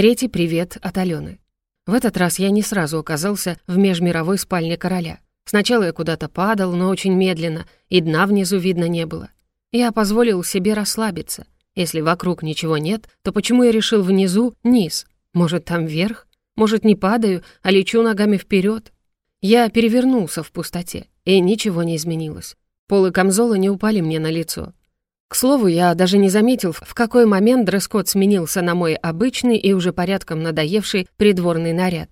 Третий привет от Алены. В этот раз я не сразу оказался в межмировой спальне короля. Сначала я куда-то падал, но очень медленно, и дна внизу видно не было. Я позволил себе расслабиться. Если вокруг ничего нет, то почему я решил внизу низ? Может, там вверх? Может, не падаю, а лечу ногами вперед? Я перевернулся в пустоте, и ничего не изменилось. Полы камзола не упали мне на лицо. К слову, я даже не заметил, в какой момент дресс-код сменился на мой обычный и уже порядком надоевший придворный наряд.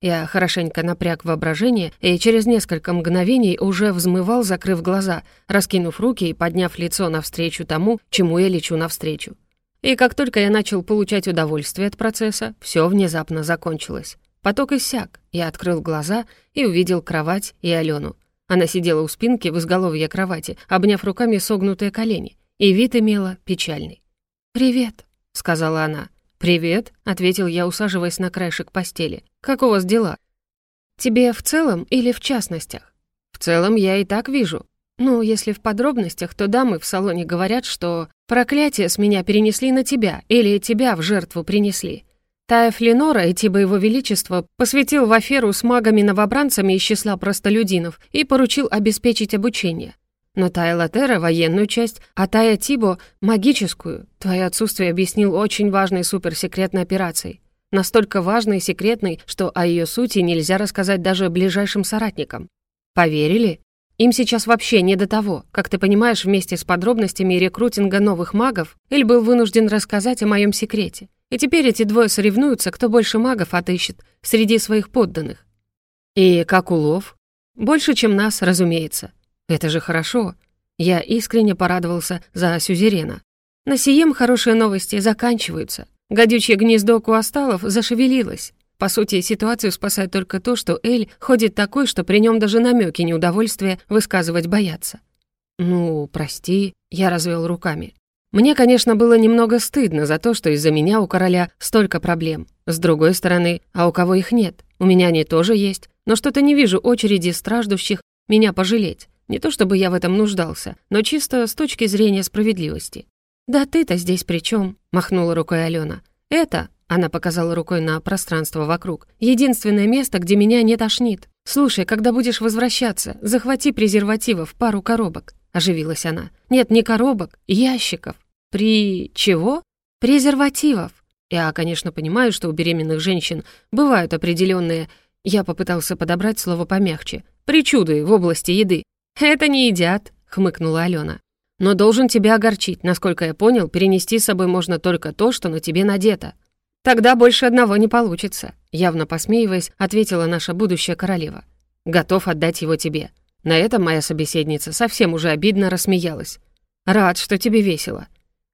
Я хорошенько напряг воображение и через несколько мгновений уже взмывал, закрыв глаза, раскинув руки и подняв лицо навстречу тому, чему я лечу навстречу. И как только я начал получать удовольствие от процесса, все внезапно закончилось. Поток иссяк, я открыл глаза и увидел кровать и Алену. Она сидела у спинки в изголовье кровати, обняв руками согнутые колени, и вид имела печальный. «Привет», — сказала она. «Привет», — ответил я, усаживаясь на краешек постели. «Как у вас дела?» «Тебе в целом или в частностях?» «В целом я и так вижу. Ну, если в подробностях, то дамы в салоне говорят, что проклятие с меня перенесли на тебя или тебя в жертву принесли. Тая Фленора, идти бы его величество, посвятил в аферу с магами-новобранцами из числа простолюдинов и поручил обеспечить обучение. Но Тая Латера — военную часть, а Тая Тибо — магическую. Твое отсутствие объяснил очень важной суперсекретной операцией. Настолько важной и секретной, что о ее сути нельзя рассказать даже ближайшим соратникам. Поверили? Им сейчас вообще не до того. Как ты понимаешь, вместе с подробностями рекрутинга новых магов Эль был вынужден рассказать о моем секрете. И теперь эти двое соревнуются, кто больше магов отыщет среди своих подданных. И как улов? Больше, чем нас, разумеется. Это же хорошо. Я искренне порадовался за сюзерена. На сием хорошие новости заканчиваются. Гадючее гнездо куасталов зашевелилось. По сути, ситуацию спасает только то, что Эль ходит такой, что при нем даже намеки неудовольствия высказывать боятся. «Ну, прости», — я развел руками. Мне, конечно, было немного стыдно за то, что из-за меня у короля столько проблем. С другой стороны, а у кого их нет? У меня они тоже есть, но что-то не вижу очереди страждущих меня пожалеть. Не то чтобы я в этом нуждался, но чисто с точки зрения справедливости. «Да ты-то здесь при чем? махнула рукой Алена. «Это...» — она показала рукой на пространство вокруг. «Единственное место, где меня не тошнит. Слушай, когда будешь возвращаться, захвати презервативов, пару коробок». — оживилась она. «Нет, не коробок, ящиков. При... чего? Презервативов. Я, конечно, понимаю, что у беременных женщин бывают определенные. Я попытался подобрать слово помягче. Причуды в области еды. «Это не едят», — хмыкнула Алена. «Но должен тебя огорчить. Насколько я понял, перенести с собой можно только то, что на тебе надето». «Тогда больше одного не получится», — явно посмеиваясь, ответила наша будущая королева. «Готов отдать его тебе». На этом моя собеседница совсем уже обидно рассмеялась. «Рад, что тебе весело».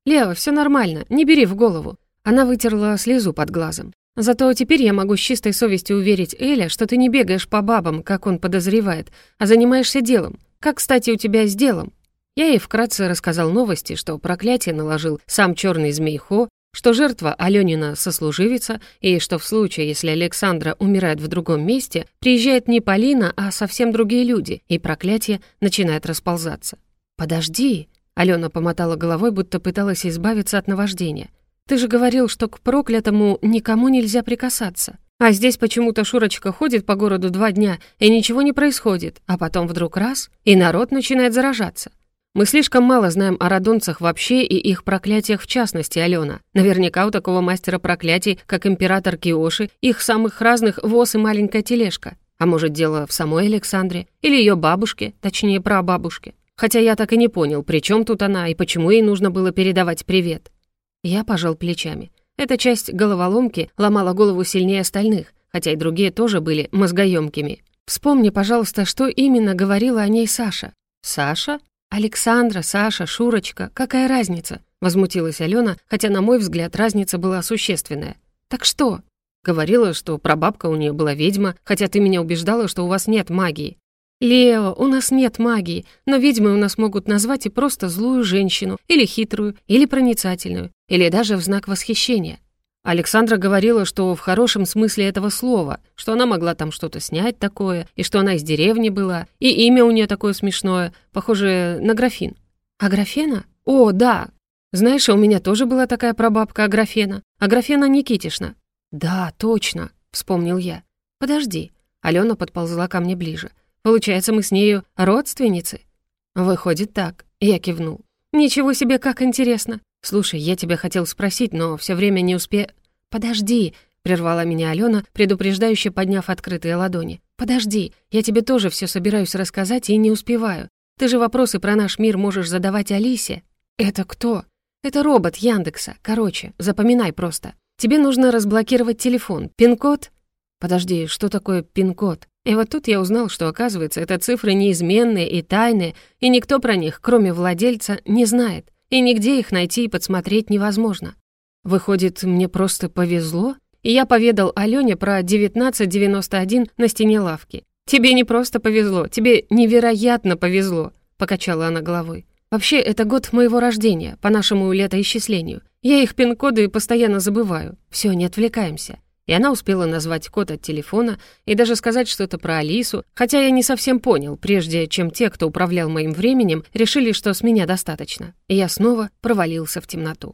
«Лео, все нормально, не бери в голову». Она вытерла слезу под глазом. Зато теперь я могу с чистой совестью уверить Эля, что ты не бегаешь по бабам, как он подозревает, а занимаешься делом. Как, кстати, у тебя с делом?» Я ей вкратце рассказал новости, что проклятие наложил сам черный змей Хо, что жертва Алёнина сослуживица, и что в случае, если Александра умирает в другом месте, приезжает не Полина, а совсем другие люди, и проклятие начинает расползаться. «Подожди», — Алена помотала головой, будто пыталась избавиться от наваждения. «Ты же говорил, что к проклятому никому нельзя прикасаться». А здесь почему-то Шурочка ходит по городу два дня, и ничего не происходит, а потом вдруг раз, и народ начинает заражаться. Мы слишком мало знаем о радонцах вообще и их проклятиях в частности, Алена. Наверняка у такого мастера проклятий, как император Киоши, их самых разных воз и маленькая тележка. А может, дело в самой Александре? Или ее бабушке, точнее, прабабушке? Хотя я так и не понял, при чем тут она и почему ей нужно было передавать привет. Я пожал плечами. Эта часть головоломки ломала голову сильнее остальных, хотя и другие тоже были мозгоемкими. Вспомни, пожалуйста, что именно говорила о ней Саша. Саша? Александра, Саша, Шурочка, какая разница? Возмутилась Алена, хотя, на мой взгляд, разница была существенная. Так что? Говорила, что прабабка у нее была ведьма, хотя ты меня убеждала, что у вас нет магии. «Лео, у нас нет магии, но ведьмы у нас могут назвать и просто злую женщину, или хитрую, или проницательную, или даже в знак восхищения». Александра говорила, что в хорошем смысле этого слова, что она могла там что-то снять такое, и что она из деревни была, и имя у нее такое смешное, похоже на графин. «А графена? О, да! Знаешь, у меня тоже была такая прабабка Аграфена, Аграфена Никитишна. «Да, точно», — вспомнил я. «Подожди». Алена подползла ко мне ближе. «Получается, мы с нею родственницы?» «Выходит так», — я кивнул. «Ничего себе, как интересно. Слушай, я тебя хотел спросить, но все время не успе...» «Подожди», — прервала меня Алена, предупреждающе подняв открытые ладони. «Подожди, я тебе тоже все собираюсь рассказать и не успеваю. Ты же вопросы про наш мир можешь задавать Алисе». «Это кто?» «Это робот Яндекса. Короче, запоминай просто. Тебе нужно разблокировать телефон. Пин-код...» «Подожди, что такое пин-код?» И вот тут я узнал, что, оказывается, это цифры неизменные и тайные, и никто про них, кроме владельца, не знает, и нигде их найти и подсмотреть невозможно. Выходит, мне просто повезло? И я поведал Алёне про 1991 на стене лавки. «Тебе не просто повезло, тебе невероятно повезло», — покачала она головой. «Вообще, это год моего рождения, по нашему летоисчислению. Я их пин-коды постоянно забываю. Все, не отвлекаемся». И она успела назвать код от телефона и даже сказать что-то про Алису, хотя я не совсем понял, прежде чем те, кто управлял моим временем, решили, что с меня достаточно. И я снова провалился в темноту.